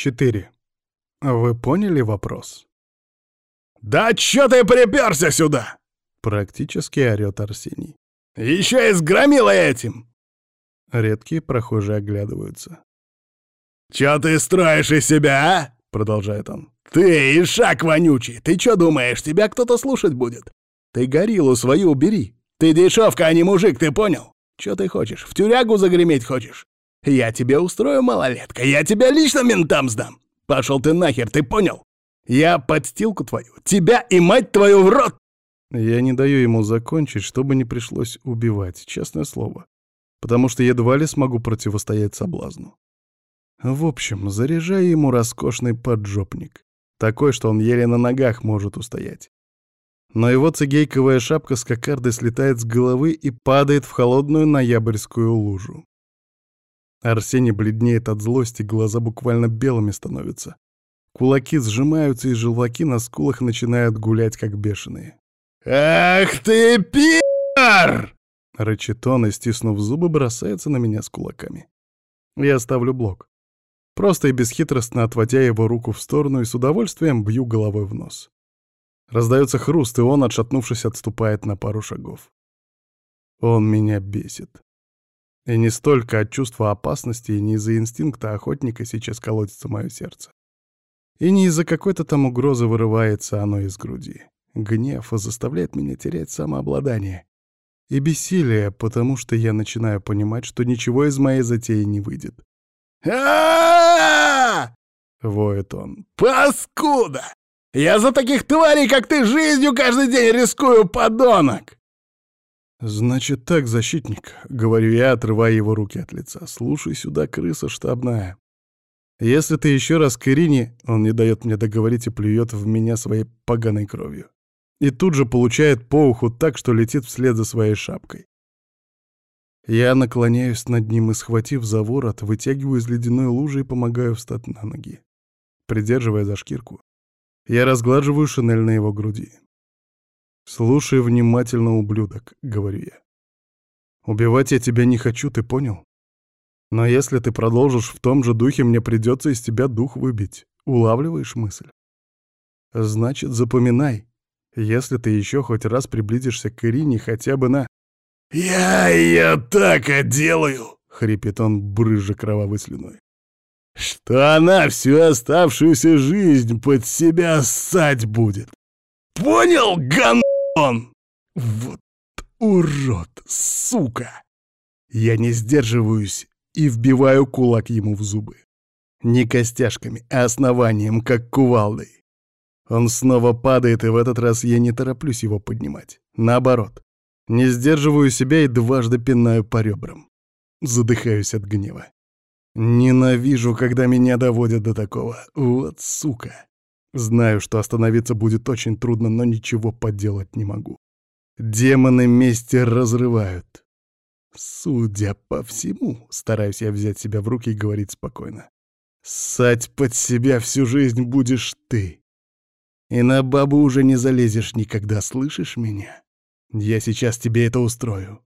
4. Вы поняли вопрос? «Да чё ты приперся сюда?» Практически орёт Арсений. «Еще и с громилой этим!» Редкие прохожие оглядываются. «Чё ты строишь из себя, а?» — продолжает он. «Ты, ишак вонючий, ты чё думаешь, тебя кто-то слушать будет? Ты гориллу свою убери. Ты дешевка, а не мужик, ты понял? Чё ты хочешь, в тюрягу загреметь хочешь? Я тебе устрою, малолетка, я тебя лично ментам сдам. Пошел ты нахер, ты понял? Я подстилку твою, тебя и мать твою в рот!» Я не даю ему закончить, чтобы не пришлось убивать, честное слово. Потому что едва ли смогу противостоять соблазну. В общем, заряжаю ему роскошный поджопник. Такой, что он еле на ногах может устоять. Но его цигейковая шапка с кокардой слетает с головы и падает в холодную ноябрьскую лужу. Арсений бледнеет от злости, глаза буквально белыми становятся. Кулаки сжимаются, и желваки на скулах начинают гулять, как бешеные. «Ах ты, пи***р!» Рычит он и, стиснув зубы, бросается на меня с кулаками. Я ставлю блок. Просто и бесхитростно отводя его руку в сторону и с удовольствием бью головой в нос. Раздается хруст, и он, отшатнувшись, отступает на пару шагов. Он меня бесит. И не столько от чувства опасности, и не из-за инстинкта охотника сейчас колотится мое сердце. И не из-за какой-то там угрозы вырывается оно из груди. Гнев заставляет меня терять самообладание. И бессилие, потому что я начинаю понимать, что ничего из моей затеи не выйдет. а Воет он. Паскуда! Я за таких тварей, как ты, жизнью каждый день рискую, подонок!» «Значит так, защитник», — говорю я, отрывая его руки от лица. «Слушай сюда, крыса штабная. Если ты еще раз к Ирине, он не дает мне договорить и плюет в меня своей поганой кровью. И тут же получает по уху так, что летит вслед за своей шапкой. Я наклоняюсь над ним и, схватив за ворот, вытягиваю из ледяной лужи и помогаю встать на ноги. Придерживая за шкирку, я разглаживаю шинель на его груди. «Слушай внимательно, ублюдок», — говорю я. «Убивать я тебя не хочу, ты понял? Но если ты продолжишь в том же духе, мне придется из тебя дух выбить. Улавливаешь мысль? Значит, запоминай. Если ты еще хоть раз приблизишься к Ирине хотя бы на... «Я ее так отделаю!» — хрипит он, брызжа кровавой слюной. «Что она всю оставшуюся жизнь под себя ссать будет! Понял, гандон?» Вот урод, сука! Я не сдерживаюсь и вбиваю кулак ему в зубы. Не костяшками, а основанием, как кувалдой. Он снова падает, и в этот раз я не тороплюсь его поднимать. Наоборот, не сдерживаю себя и дважды пинаю по ребрам. Задыхаюсь от гнева. Ненавижу, когда меня доводят до такого. Вот сука. Знаю, что остановиться будет очень трудно, но ничего поделать не могу. Демоны мести разрывают. Судя по всему, стараюсь я взять себя в руки и говорить спокойно. Ссать под себя всю жизнь будешь ты. И на бабу уже не залезешь никогда, слышишь меня? Я сейчас тебе это устрою.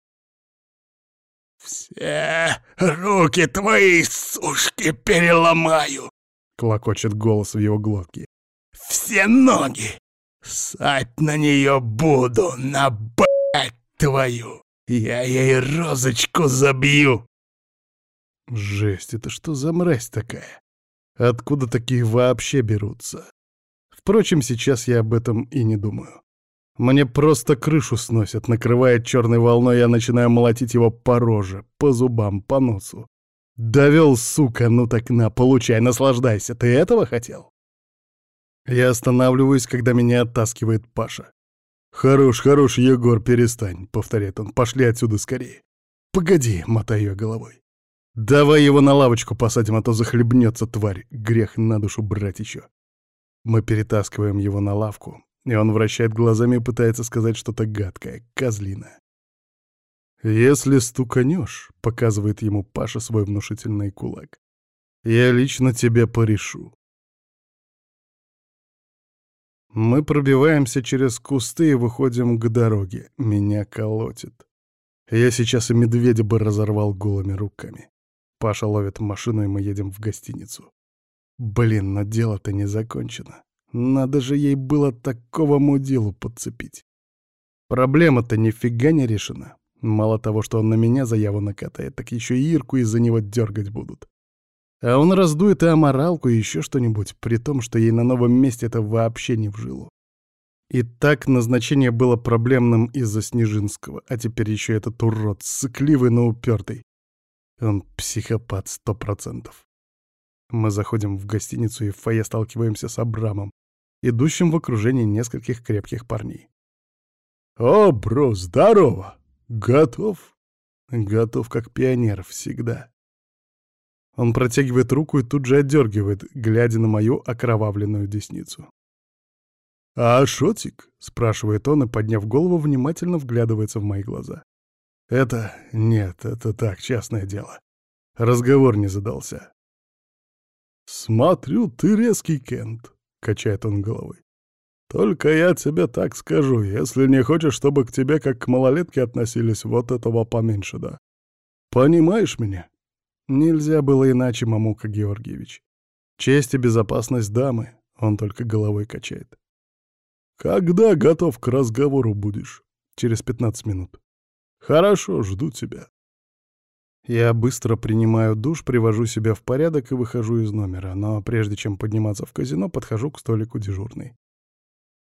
«Все руки твои, сушки, переломаю!» — клокочет голос в его глотке. «Все ноги! Сать на нее буду, на б***ь твою!» Я ей розочку забью!» Жесть, это что за мразь такая? Откуда такие вообще берутся? Впрочем, сейчас я об этом и не думаю. Мне просто крышу сносят, накрывает черной волной, я начинаю молотить его по роже, по зубам, по носу. Довел, сука, ну так на, получай, наслаждайся. Ты этого хотел? Я останавливаюсь, когда меня оттаскивает Паша. «Хорош, хорош, Егор, перестань», — повторяет он. «Пошли отсюда скорее». «Погоди», — мотаю я головой. «Давай его на лавочку посадим, а то захлебнется тварь. Грех на душу брать еще». Мы перетаскиваем его на лавку, и он вращает глазами и пытается сказать что-то гадкое, козлиное. «Если стуканешь», — показывает ему Паша свой внушительный кулак, — «я лично тебя порешу». Мы пробиваемся через кусты и выходим к дороге. Меня колотит. Я сейчас и медведя бы разорвал голыми руками. Паша ловит машину, и мы едем в гостиницу. Блин, но дело-то не закончено. Надо же ей было такого мудилу подцепить. Проблема-то нифига не решена. Мало того, что он на меня заяву накатает, так еще и Ирку из-за него дергать будут. А он раздует и аморалку, и еще что-нибудь, при том, что ей на новом месте это вообще не в. И так назначение было проблемным из-за Снежинского, а теперь еще этот урод, сыкливый, но упертый. Он психопат сто процентов. Мы заходим в гостиницу и в фойе сталкиваемся с Абрамом, идущим в окружении нескольких крепких парней. «О, бро, здорово! Готов?» «Готов как пионер, всегда». Он протягивает руку и тут же отдергивает, глядя на мою окровавленную десницу. «А шотик?» — спрашивает он и, подняв голову, внимательно вглядывается в мои глаза. «Это... нет, это так, частное дело. Разговор не задался». «Смотрю, ты резкий, Кент», — качает он головой. «Только я тебе так скажу, если не хочешь, чтобы к тебе как к малолетке относились, вот этого поменьше, да. Понимаешь меня?» Нельзя было иначе, Мамука Георгиевич. Честь и безопасность дамы, он только головой качает. Когда готов к разговору будешь? Через пятнадцать минут. Хорошо, жду тебя. Я быстро принимаю душ, привожу себя в порядок и выхожу из номера, но прежде чем подниматься в казино, подхожу к столику дежурной.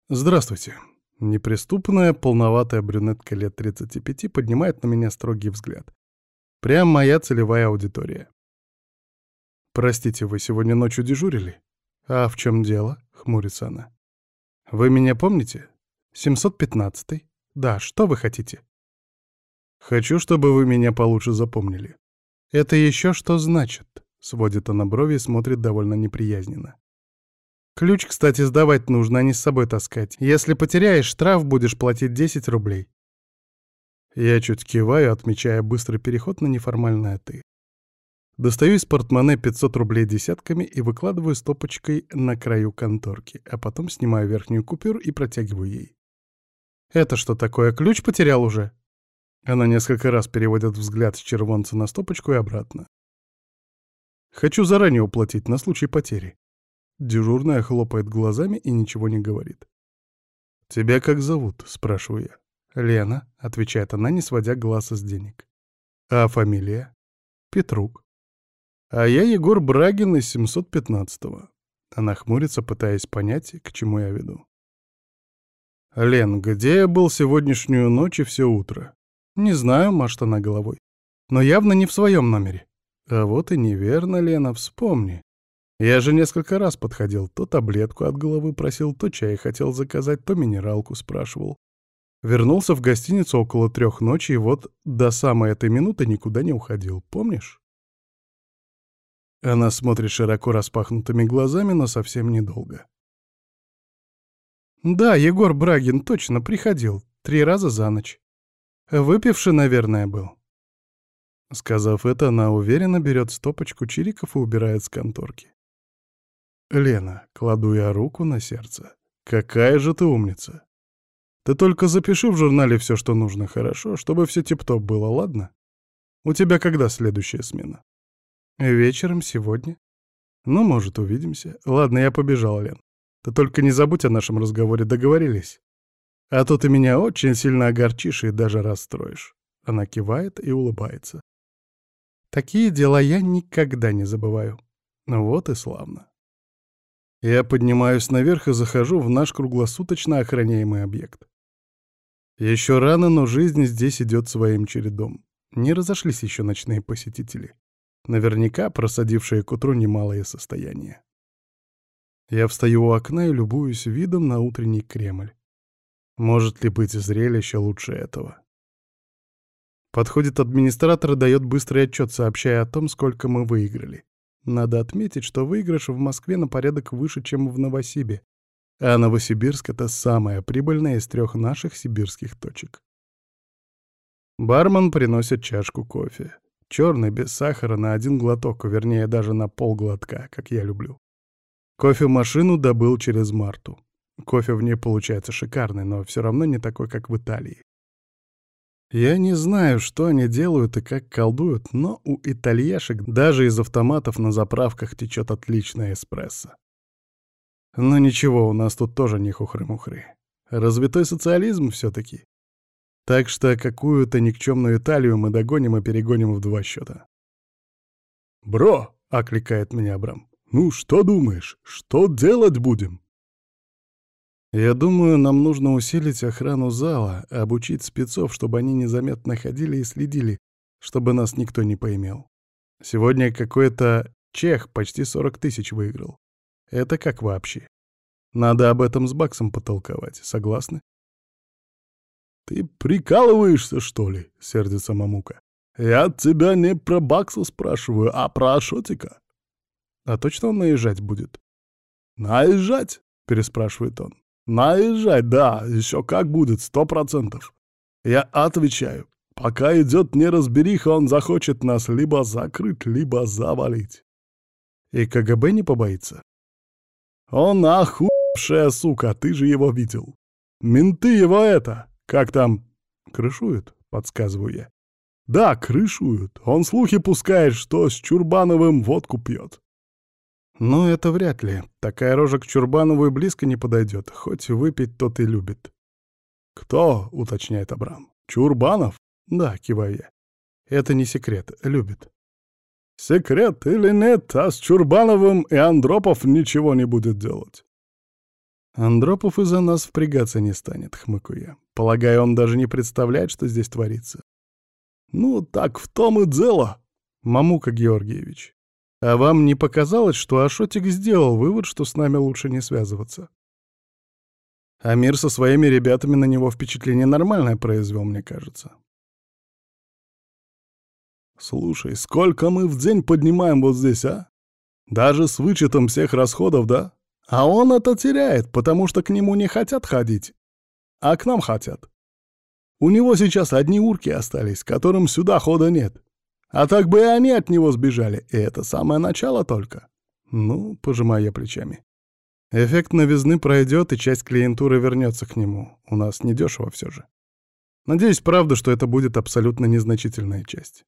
«Здравствуйте». Неприступная, полноватая брюнетка лет 35 поднимает на меня строгий взгляд. Прям моя целевая аудитория. «Простите, вы сегодня ночью дежурили?» «А в чем дело?» — хмурится она. «Вы меня помните? 715-й? Да, что вы хотите?» «Хочу, чтобы вы меня получше запомнили». «Это еще что значит?» — сводит она брови и смотрит довольно неприязненно. «Ключ, кстати, сдавать нужно, а не с собой таскать. Если потеряешь, штраф будешь платить 10 рублей. Я чуть киваю, отмечая быстрый переход на неформальное «ты». Достаю из портмоне 500 рублей десятками и выкладываю стопочкой на краю конторки, а потом снимаю верхнюю купюру и протягиваю ей. «Это что такое? Ключ потерял уже?» Она несколько раз переводит взгляд с червонца на стопочку и обратно. «Хочу заранее уплатить на случай потери». Дежурная хлопает глазами и ничего не говорит. «Тебя как зовут?» — спрашиваю я. «Лена», — отвечает она, не сводя глаз из денег. «А фамилия?» «Петрук». «А я Егор Брагин из 715-го». Она хмурится, пытаясь понять, к чему я веду. «Лен, где я был сегодняшнюю ночь и все утро?» «Не знаю», — машет она головой. «Но явно не в своем номере». «А вот и неверно, Лена, вспомни. Я же несколько раз подходил, то таблетку от головы просил, то чай хотел заказать, то минералку спрашивал. Вернулся в гостиницу около трех ночи и вот до самой этой минуты никуда не уходил, помнишь? Она смотрит широко распахнутыми глазами, но совсем недолго. «Да, Егор Брагин точно приходил. Три раза за ночь. Выпивший, наверное, был». Сказав это, она уверенно берет стопочку чириков и убирает с конторки. «Лена, кладу я руку на сердце. Какая же ты умница!» Ты только запиши в журнале все, что нужно, хорошо, чтобы все тип-топ было, ладно? У тебя когда следующая смена? Вечером сегодня. Ну, может, увидимся. Ладно, я побежал, Лен. Ты только не забудь о нашем разговоре, договорились? А то ты меня очень сильно огорчишь и даже расстроишь. Она кивает и улыбается. Такие дела я никогда не забываю. Ну вот и славно. Я поднимаюсь наверх и захожу в наш круглосуточно охраняемый объект. Еще рано, но жизнь здесь идет своим чередом. Не разошлись еще ночные посетители. Наверняка просадившие к утру немалое состояние. Я встаю у окна и любуюсь видом на утренний Кремль. Может ли быть зрелище лучше этого? Подходит администратор и дает быстрый отчет, сообщая о том, сколько мы выиграли. Надо отметить, что выигрыш в Москве на порядок выше, чем в Новосибе, а Новосибирск — это самая прибыльная из трех наших сибирских точек. Бармен приносит чашку кофе. Черный, без сахара, на один глоток, вернее, даже на полглотка, как я люблю. Кофемашину добыл через Марту. Кофе в ней получается шикарный, но все равно не такой, как в Италии. Я не знаю, что они делают и как колдуют, но у итальяшек даже из автоматов на заправках течет отличная эспрессо. Но ничего, у нас тут тоже не хухры-мухры. Развитой социализм все таки Так что какую-то никчемную Италию мы догоним и перегоним в два счета. «Бро!» — окликает меня Абрам. «Ну, что думаешь? Что делать будем?» Я думаю, нам нужно усилить охрану зала, обучить спецов, чтобы они незаметно ходили и следили, чтобы нас никто не поимел. Сегодня какой-то чех почти 40 тысяч выиграл. Это как вообще? Надо об этом с Баксом потолковать, согласны? «Ты прикалываешься, что ли?» — сердится Мамука. «Я тебя не про Бакса спрашиваю, а про Ашотика». «А точно он наезжать будет?» «Наезжать?» — переспрашивает он. «Наезжать, да, еще как будет, сто процентов. Я отвечаю, пока идет неразбериха, он захочет нас либо закрыть, либо завалить». «И КГБ не побоится?» «Он охуевшая сука, ты же его видел. Менты его это, как там, крышуют?» — подсказываю я. «Да, крышуют. Он слухи пускает, что с Чурбановым водку пьет». «Ну, это вряд ли. Такая рожа к Чурбанову и близко не подойдет, хоть выпить тот и любит». «Кто?» — уточняет Абрам. «Чурбанов?» «Да», — киваю я. «Это не секрет. Любит». «Секрет или нет, а с Чурбановым и Андропов ничего не будет делать». «Андропов из-за нас впрягаться не станет», — хмыкаю я. «Полагаю, он даже не представляет, что здесь творится». «Ну, так в том и дело». «Мамука Георгиевич, а вам не показалось, что Ашотик сделал вывод, что с нами лучше не связываться? А мир со своими ребятами на него впечатление нормальное произвел, мне кажется. Слушай, сколько мы в день поднимаем вот здесь, а? Даже с вычетом всех расходов, да? А он это теряет, потому что к нему не хотят ходить, а к нам хотят. У него сейчас одни урки остались, которым сюда хода нет. А так бы и они от него сбежали, и это самое начало только. Ну, пожимаю я плечами. Эффект новизны пройдет, и часть клиентуры вернется к нему. У нас недешево все же. Надеюсь, правда, что это будет абсолютно незначительная часть.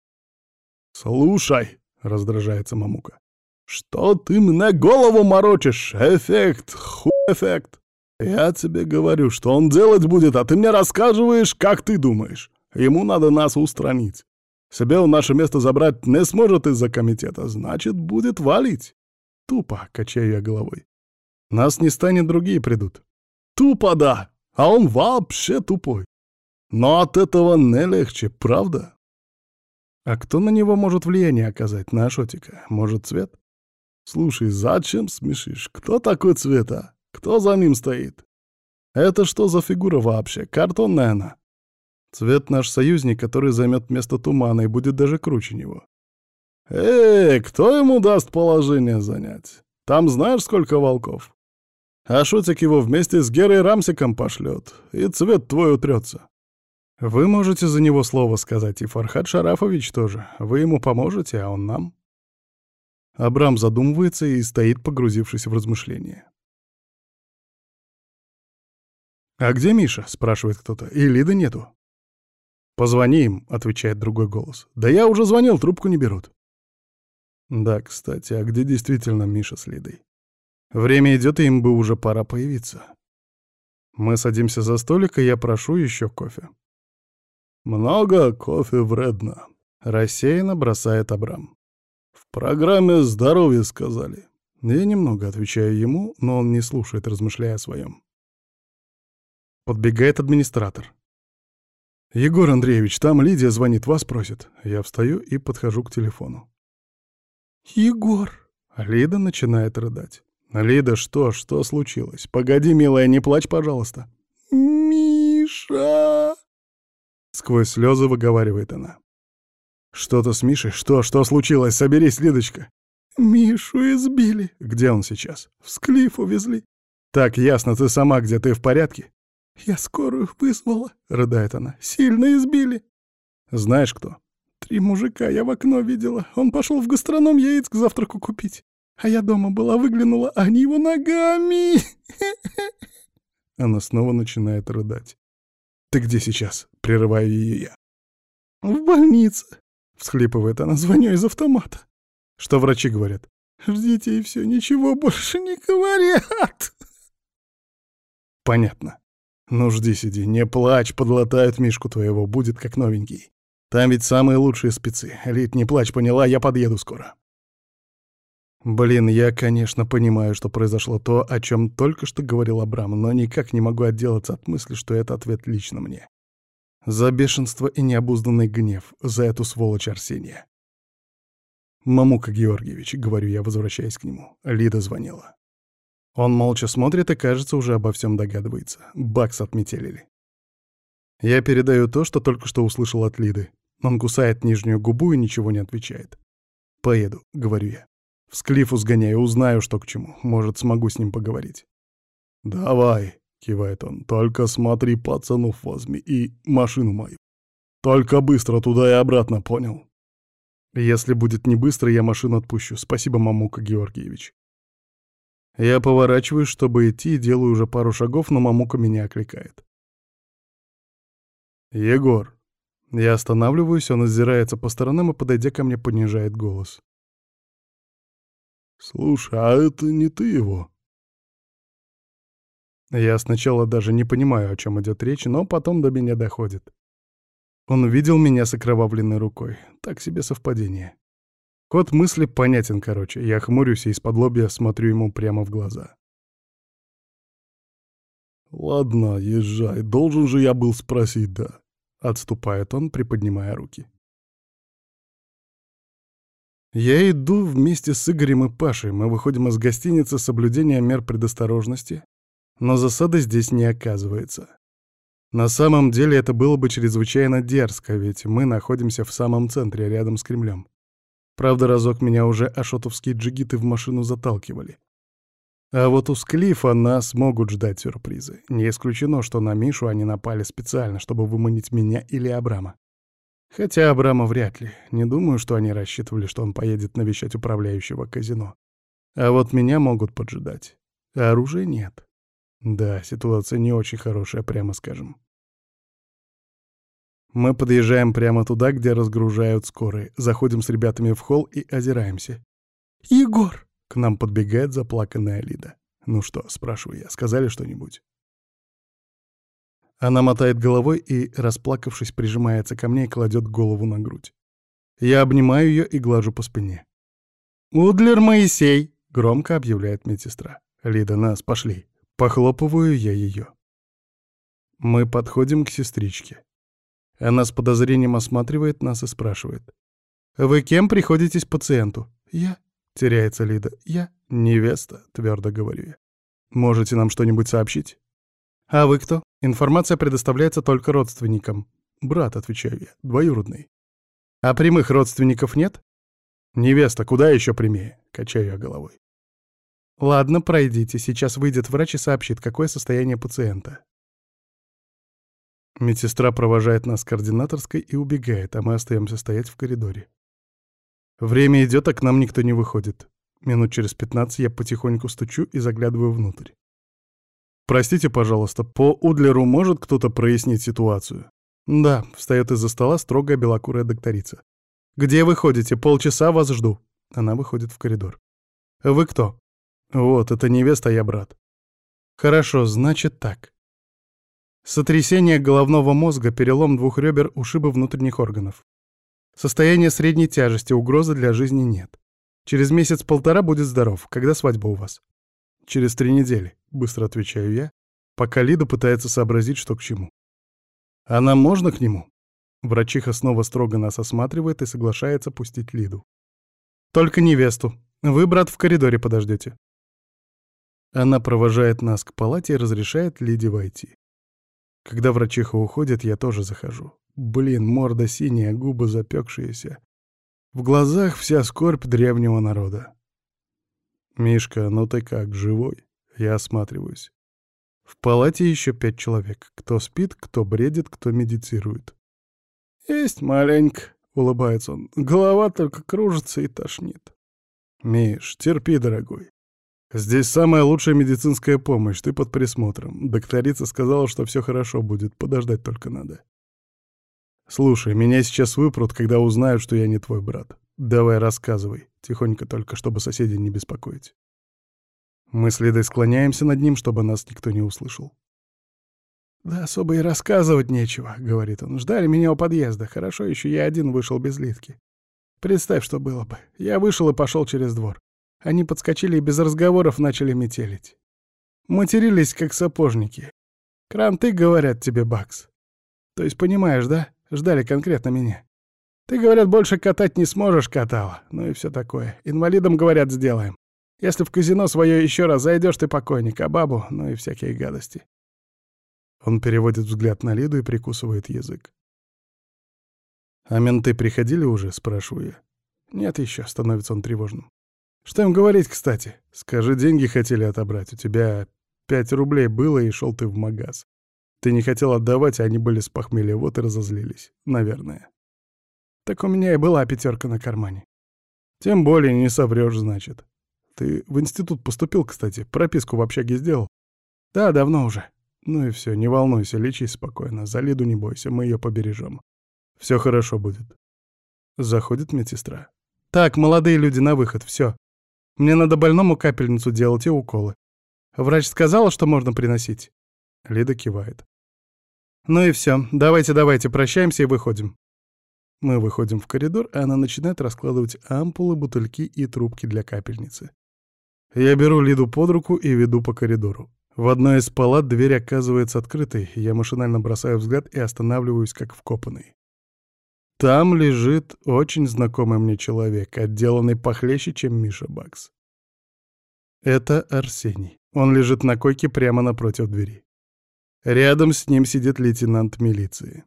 «Слушай», — раздражается Мамука, — «что ты мне голову морочишь? Эффект, ху эффект. Я тебе говорю, что он делать будет, а ты мне рассказываешь, как ты думаешь. Ему надо нас устранить. Себе он наше место забрать не сможет из-за комитета, значит, будет валить. Тупо, качаю я головой. Нас не станет, другие придут. Тупо, да, а он вообще тупой. Но от этого не легче, правда? А кто на него может влияние оказать, на Ашотика? Может, Цвет? Слушай, зачем смешишь? Кто такой Цвет, а? Кто за ним стоит? Это что за фигура вообще? Картонная она? Цвет наш союзник, который займет место тумана и будет даже круче него. Эй, кто ему даст положение занять? Там знаешь, сколько волков? А Шутик его вместе с Герой Рамсиком пошлет, и цвет твой утрется. Вы можете за него слово сказать, и Фархад Шарафович тоже. Вы ему поможете, а он нам. Абрам задумывается и стоит, погрузившись в размышления. «А где Миша?» — спрашивает кто-то. «И Лиды нету». «Позвони им», — отвечает другой голос. «Да я уже звонил, трубку не берут». Да, кстати, а где действительно Миша с Лидой? Время идет, и им бы уже пора появиться. Мы садимся за столик, и я прошу еще кофе. «Много кофе вредно», — рассеянно бросает Абрам. «В программе здоровья сказали». Я немного отвечаю ему, но он не слушает, размышляя о своем. Подбегает администратор. «Егор Андреевич, там Лидия звонит, вас просит». Я встаю и подхожу к телефону. «Егор!» Лида начинает рыдать. «Лида, что? Что случилось? Погоди, милая, не плачь, пожалуйста». «Миша!» Сквозь слезы выговаривает она. «Что-то с Мишей? Что? Что случилось? Соберись, Лидочка!» «Мишу избили». «Где он сейчас?» «В склиф увезли». «Так, ясно, ты сама где? Ты в порядке?» «Я скорую вызвала», — рыдает она. «Сильно избили». «Знаешь кто?» «Три мужика я в окно видела. Он пошел в гастроном яиц к завтраку купить. А я дома была, выглянула, а они его ногами!» Она снова начинает рыдать. «Ты где сейчас?» — прерываю ее я. В больнице. Всхлипывает она, звоню из автомата. Что врачи говорят? Ждите и все, ничего больше не говорят. Понятно. Ну жди, сиди, не плачь, подлатают Мишку твоего, будет как новенький. Там ведь самые лучшие спецы. Лид, не плачь, поняла, я подъеду скоро. Блин, я, конечно, понимаю, что произошло то, о чем только что говорил Абрам, но никак не могу отделаться от мысли, что это ответ лично мне. За бешенство и необузданный гнев, за эту сволочь Арсения. «Мамука Георгиевич», — говорю я, возвращаясь к нему. Лида звонила. Он молча смотрит и, кажется, уже обо всем догадывается. Бакс отметелили. Я передаю то, что только что услышал от Лиды. Он кусает нижнюю губу и ничего не отвечает. «Поеду», — говорю я. «В Склифу сгоняю, узнаю, что к чему. Может, смогу с ним поговорить». «Давай», — кивает он, — «только смотри, пацанов возьми и машину мою. Только быстро туда и обратно, понял?» «Если будет не быстро, я машину отпущу. Спасибо, Мамука Георгиевич». Я поворачиваюсь, чтобы идти, делаю уже пару шагов, но Мамука меня окликает. «Егор!» Я останавливаюсь, он озирается по сторонам и, подойдя ко мне, понижает голос. «Слушай, а это не ты его?» Я сначала даже не понимаю, о чем идет речь, но потом до меня доходит. Он видел меня с окровавленной рукой. Так себе совпадение. Код мысли понятен, короче. Я хмурюсь и из-под лобья смотрю ему прямо в глаза. «Ладно, езжай. Должен же я был спросить, да?» Отступает он, приподнимая руки. Я иду вместе с Игорем и Пашей. Мы выходим из гостиницы соблюдения мер предосторожности, но засады здесь не оказывается. На самом деле это было бы чрезвычайно дерзко, ведь мы находимся в самом центре, рядом с Кремлем. Правда, разок меня уже ашотовские джигиты в машину заталкивали. А вот у Склифа нас могут ждать сюрпризы. Не исключено, что на Мишу они напали специально, чтобы выманить меня или Абрама. Хотя Абрама вряд ли. Не думаю, что они рассчитывали, что он поедет навещать управляющего казино. А вот меня могут поджидать. А оружия нет. Да, ситуация не очень хорошая, прямо скажем. Мы подъезжаем прямо туда, где разгружают скорые. Заходим с ребятами в холл и озираемся. «Егор!» К нам подбегает заплаканная Лида. «Ну что?» — спрашиваю я. «Сказали что-нибудь?» Она мотает головой и, расплакавшись, прижимается ко мне и кладет голову на грудь. Я обнимаю ее и глажу по спине. «Удлер Моисей!» — громко объявляет медсестра. «Лида, нас, пошли!» Похлопываю я ее. Мы подходим к сестричке. Она с подозрением осматривает нас и спрашивает. «Вы кем приходитесь пациенту?» «Я», Теряется Лида. Я невеста, твердо говорю я. Можете нам что-нибудь сообщить? А вы кто? Информация предоставляется только родственникам. Брат, отвечаю я, двоюродный. А прямых родственников нет? Невеста, куда еще прямее? Качаю я головой. Ладно, пройдите, сейчас выйдет врач и сообщит, какое состояние пациента. Медсестра провожает нас координаторской и убегает, а мы остаемся стоять в коридоре. Время идет, а к нам никто не выходит. Минут через пятнадцать я потихоньку стучу и заглядываю внутрь. «Простите, пожалуйста, по Удлеру может кто-то прояснить ситуацию?» «Да», — встает из-за стола строгая белокурая докторица. «Где вы ходите? Полчаса вас жду». Она выходит в коридор. «Вы кто?» «Вот, это невеста, я брат». «Хорошо, значит так. Сотрясение головного мозга, перелом двух ребер, ушибы внутренних органов. Состояние средней тяжести, угрозы для жизни нет. Через месяц-полтора будет здоров. Когда свадьба у вас? Через три недели, быстро отвечаю я, пока Лида пытается сообразить, что к чему. А нам можно к нему? Врачиха снова строго нас осматривает и соглашается пустить Лиду. Только невесту. Вы, брат, в коридоре подождете. Она провожает нас к палате и разрешает Лиде войти. Когда врачиха уходит, я тоже захожу. Блин, морда синяя, губы запекшиеся. В глазах вся скорбь древнего народа. «Мишка, ну ты как, живой?» Я осматриваюсь. В палате еще пять человек. Кто спит, кто бредит, кто медитирует. «Есть маленько», — улыбается он. «Голова только кружится и тошнит». «Миш, терпи, дорогой. Здесь самая лучшая медицинская помощь, ты под присмотром. Докторица сказала, что все хорошо будет, подождать только надо». «Слушай, меня сейчас выпрут, когда узнают, что я не твой брат. Давай рассказывай, тихонько только, чтобы соседей не беспокоить». Мы с Лидой склоняемся над ним, чтобы нас никто не услышал. «Да особо и рассказывать нечего», — говорит он. «Ждали меня у подъезда. Хорошо, еще я один вышел без Лидки. Представь, что было бы. Я вышел и пошел через двор. Они подскочили и без разговоров начали метелить. Матерились, как сапожники. Кранты, говорят тебе, Бакс. То есть, понимаешь, да? Ждали конкретно меня. Ты, говорят, больше катать не сможешь, катала. Ну и все такое. Инвалидам, говорят, сделаем. Если в казино свое еще раз зайдешь, ты покойник, а бабу, ну и всякие гадости. Он переводит взгляд на Лиду и прикусывает язык. «А менты приходили уже?» — спрашиваю я. «Нет еще», — становится он тревожным. «Что им говорить, кстати? Скажи, деньги хотели отобрать. У тебя пять рублей было, и шел ты в магаз. Ты не хотел отдавать, а они были с похмелья, вот и разозлились. Наверное». «Так у меня и была пятерка на кармане». «Тем более не соврешь, значит. Ты в институт поступил, кстати, прописку в общаге сделал?» «Да, давно уже». «Ну и все, не волнуйся, лечись спокойно, за Лиду не бойся, мы ее побережем. Все хорошо будет. Заходит медсестра. Так, молодые люди, на выход, все. Мне надо больному капельницу делать и уколы. Врач сказала, что можно приносить? Лида кивает. Ну и все, давайте, давайте, прощаемся и выходим. Мы выходим в коридор, а она начинает раскладывать ампулы, бутыльки и трубки для капельницы. Я беру Лиду под руку и веду по коридору. В одной из палат дверь оказывается открытой, я машинально бросаю взгляд и останавливаюсь как вкопанный. Там лежит очень знакомый мне человек, отделанный похлеще, чем Миша Бакс. Это Арсений. Он лежит на койке прямо напротив двери. Рядом с ним сидит лейтенант милиции.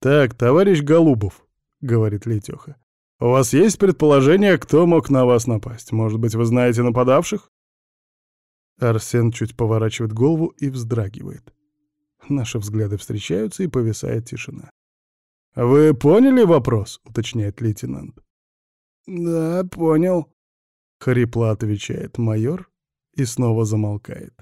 «Так, товарищ Голубов», — говорит Летёха, — «у вас есть предположение, кто мог на вас напасть? Может быть, вы знаете нападавших?» Арсен чуть поворачивает голову и вздрагивает. Наши взгляды встречаются, и повисает тишина. «Вы поняли вопрос?» — уточняет лейтенант. «Да, понял», — хрипло отвечает майор и снова замолкает.